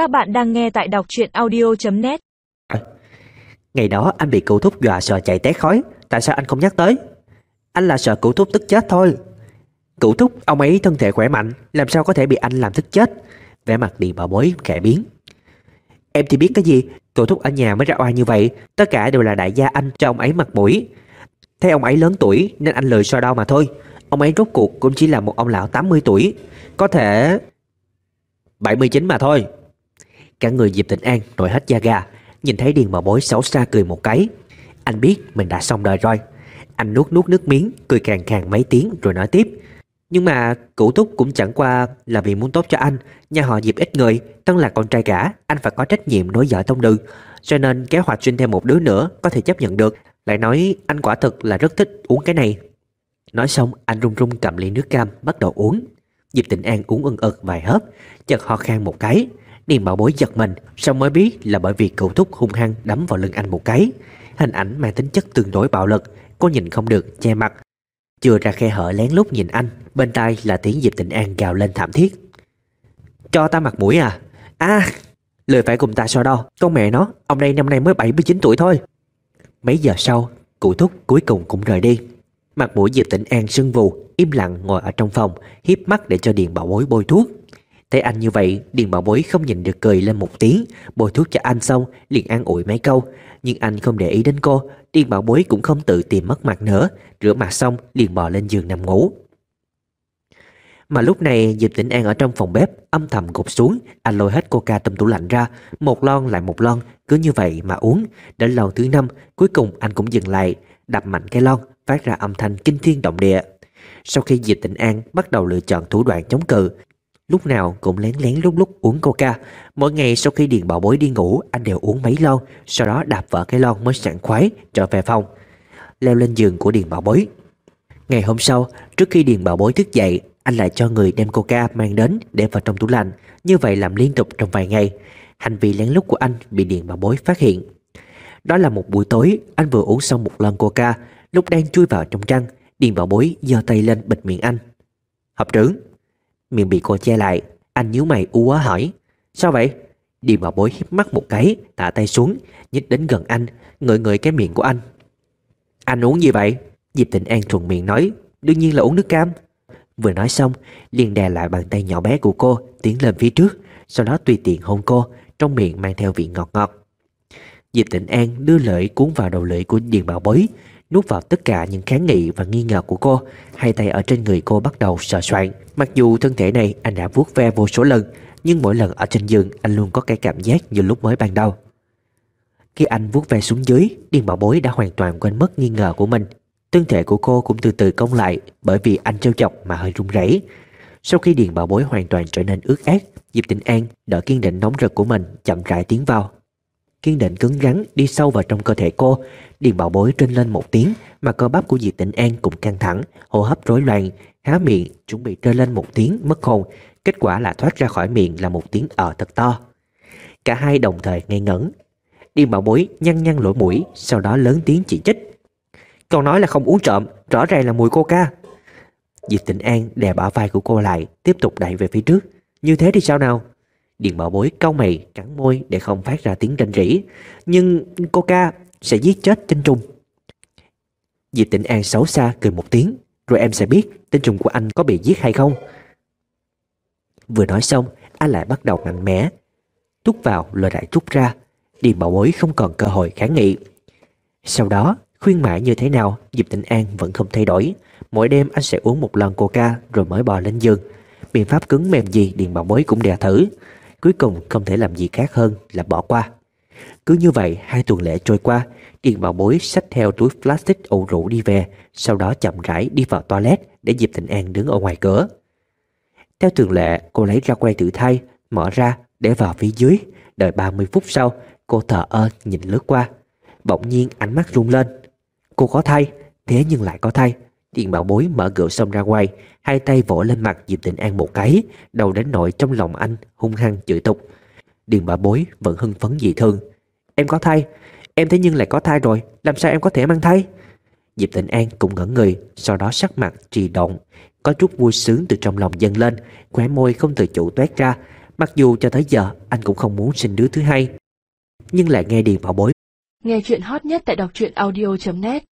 Các bạn đang nghe tại đọc truyện audio.net Ngày đó anh bị cụ thúc dọa sợ chạy té khói, Tại sao anh không nhắc tới? Anh là sợ cụ thúc tức chết thôi. Cụ thúc, ông ấy thân thể khỏe mạnh, Làm sao có thể bị anh làm tức chết? Vẻ mặt điện bảo bối, khẽ biến. Em thì biết cái gì Cụ thúc ở nhà mới ra oai như vậy, Tất cả đều là đại gia anh cho ông ấy mặt mũi. Thấy ông ấy lớn tuổi, Nên anh lười so đau mà thôi. Ông ấy rốt cuộc cũng chỉ là một ông lão 80 tuổi, Có thể 79 mà thôi. Cả người Diệp Tịnh An nổi hết da gà. Nhìn thấy Điền Bảo Bối xấu xa cười một cái. Anh biết mình đã xong đời rồi. Anh nuốt nuốt nước miếng, Cười càng càng mấy tiếng rồi nói tiếp. Nhưng mà cụ Túc cũng chẳng qua Là vì muốn tốt cho anh. Nhà họ Diệp ít người Tân là con trai cả. Anh phải có trách nhiệm nối vợ tông đường Cho nên kế hoạch sinh thêm một đứa nữa Có thể chấp nhận được. Lại nói anh quả thực là rất thích uống cái này. Nói xong, anh run run cầm ly nước cam, Bắt đầu uống. Diệp Tịnh An uống ưng ực vài hớp, Chợt ho khan một cái. Điền bảo bối giật mình Xong mới biết là bởi vì cậu thúc hung hăng đấm vào lưng anh một cái. Hình ảnh mang tính chất tương đối bạo lực, Cô nhìn không được, che mặt. Chưa ra khe hở lén lút nhìn anh, Bên tai là tiếng Diệp Tịnh An gào lên thảm thiết. Cho ta mặt mũi à? À Lời phải cùng ta so đo, Con mẹ nó, Ông đây năm nay mới 79 tuổi thôi. Mấy giờ sau Cụ thúc cuối cùng cũng rời đi. Mặt mũi Diệp Tịnh An sưng vù, Im lặng ngồi ở trong phòng, hiếp mắt để cho Điền bảo bối bôi thuốc. Thấy anh như vậy, Điền bảo bối không nhìn được cười lên một tiếng, Bôi thuốc cho anh xong, liền an ủi mấy câu. Nhưng anh không để ý đến cô, Điền bảo bối cũng không tự tìm mất mặt nữa. Rửa mặt xong, liền bò lên giường nằm ngủ. Mà lúc này, Diệp Tĩnh An ở trong phòng bếp, Âm thầm gục xuống. Anh lôi hết coca trong tủ lạnh ra, Một lon lại một lon, Cứ như vậy mà uống. Đến lon thứ năm, Cuối cùng anh cũng dừng lại, Đập mạnh cái lon, Phát ra âm thanh kinh thiên động địa. Sau khi Diệp Tịnh An bắt đầu lựa chọn thủ đoạn chống cự Lúc nào cũng lén lén lúc lúc uống coca. Mỗi ngày sau khi Điền bảo bối đi ngủ, Anh đều uống mấy lon, Sau đó đạp vỡ cái lon mới sảng khoái trở về phòng, Leo lên giường của Điền bảo bối. Ngày hôm sau, Trước khi Điền bảo bối thức dậy, Anh lại cho người đem coca mang đến Để vào trong tủ lạnh. Như vậy làm liên tục trong vài ngày. Hành vi lén lút của anh bị Điền bảo bối phát hiện. Đó là một buổi tối, Anh vừa uống xong một lon coca, Lúc đang chui vào trong trăng, Điền bảo bối giơ tay lên bịt miệng anh. Học trưởng Miệng bị cô che lại. Anh nhíu mày u á hỏi. Sao vậy? Điềm bảo bối hiếp mắt một cái Tạ tay xuống, Nhích đến gần anh Ngợi ngợi cái miệng của anh. Anh uống gì vậy? Diệp Tịnh An thuận miệng nói. Đương nhiên là uống nước cam. Vừa nói xong, liền đè lại bàn tay nhỏ bé của cô, Tiến lên phía trước, Sau đó tùy tiện hôn cô, Trong miệng mang theo vị ngọt ngọt. Diệp Tịnh An đưa lưỡi cuốn vào đầu lưỡi của Điền Bảo Bối nuốt vào tất cả những kháng nghị và nghi ngờ của cô. Hai tay ở trên người cô bắt đầu sờ soạn. Mặc dù thân thể này anh đã vuốt ve vô số lần, nhưng mỗi lần ở trên giường anh luôn có cái cảm giác như lúc mới ban đầu. Khi anh vuốt ve xuống dưới, Điền Bảo Bối đã hoàn toàn quên mất nghi ngờ của mình. Thân thể của cô cũng từ từ cong lại bởi vì anh trêu chọc mà hơi run rẩy. Sau khi Điền Bảo Bối hoàn toàn trở nên ướt át, Diệp Tịnh An đỡ kiên định nóng rực của mình chậm rãi tiến vào. Kiên định cứng rắn đi sâu vào trong cơ thể cô. Điền bảo bối trên lên một tiếng, Mà cơ bắp của Diệp Tịnh An cũng căng thẳng, Hô hấp rối loạn, Há miệng chuẩn bị trên lên một tiếng, mất hồn Kết quả là thoát ra khỏi miệng là một tiếng ở thật to. Cả hai đồng thời ngây ngẩn. Điền bảo bối nhăn nhăn lỗ mũi, Sau đó lớn tiếng chỉ trích. Còn nói là không uống trộm, Rõ ràng là mùi coca Diệp Tịnh An đè bả vai của cô lại, Tiếp tục đẩy về phía trước. Như thế thì sao nào? Điền bảo bối cau mày, cắn môi để không phát ra tiếng rên rỉ. Nhưng coca sẽ giết chết tinh trùng Diệp Tịnh An xấu xa cười một tiếng. Rồi em sẽ biết tinh trùng của anh có bị giết hay không. Vừa nói xong Anh lại bắt đầu mạnh mẽ, Tút vào lời đại trút ra. Điền bảo bối không còn cơ hội kháng nghị. Sau đó, khuyên mãi như thế nào, Diệp Tịnh An vẫn không thay đổi. Mỗi đêm anh sẽ uống một lần coca Rồi mới bò lên giường. Biện pháp cứng mềm gì Điền bảo bối cũng đè thử. Cuối cùng không thể làm gì khác hơn là bỏ qua. Cứ như vậy, hai tuần lễ trôi qua Điền bảo bối xách theo túi plastic ủ rũ đi về, Sau đó chậm rãi đi vào toilet Để Diệp Thịnh An đứng ở ngoài cửa. Theo thường lệ cô lấy ra que tự thay Mở ra để vào phía dưới. Đợi 30 phút sau, Cô thở ơ nhìn lướt qua. Bỗng nhiên ánh mắt rung lên. Cô có thay Thế nhưng lại có thay Điền bảo bối mở cửa xong ra ngoài Hai tay vỗ lên mặt Diệp Tịnh An một cái, Đầu đến nỗi trong lòng anh, hung hăng chửi tục. Điền bảo bối vẫn hưng phấn dị thương Em có thai, Em thế nhưng lại có thai rồi, Làm sao em có thể mang thai? Diệp Tịnh An cũng ngẩn người, Sau đó sắc mặt trì động Có chút vui sướng từ trong lòng dâng lên, Khóe môi không tự chủ toét ra. Mặc dù cho tới giờ, anh cũng không muốn sinh đứa thứ hai. Nhưng lại nghe Điền bảo bối. Nghe chuyện hot nhất tại đọc truyện audio.net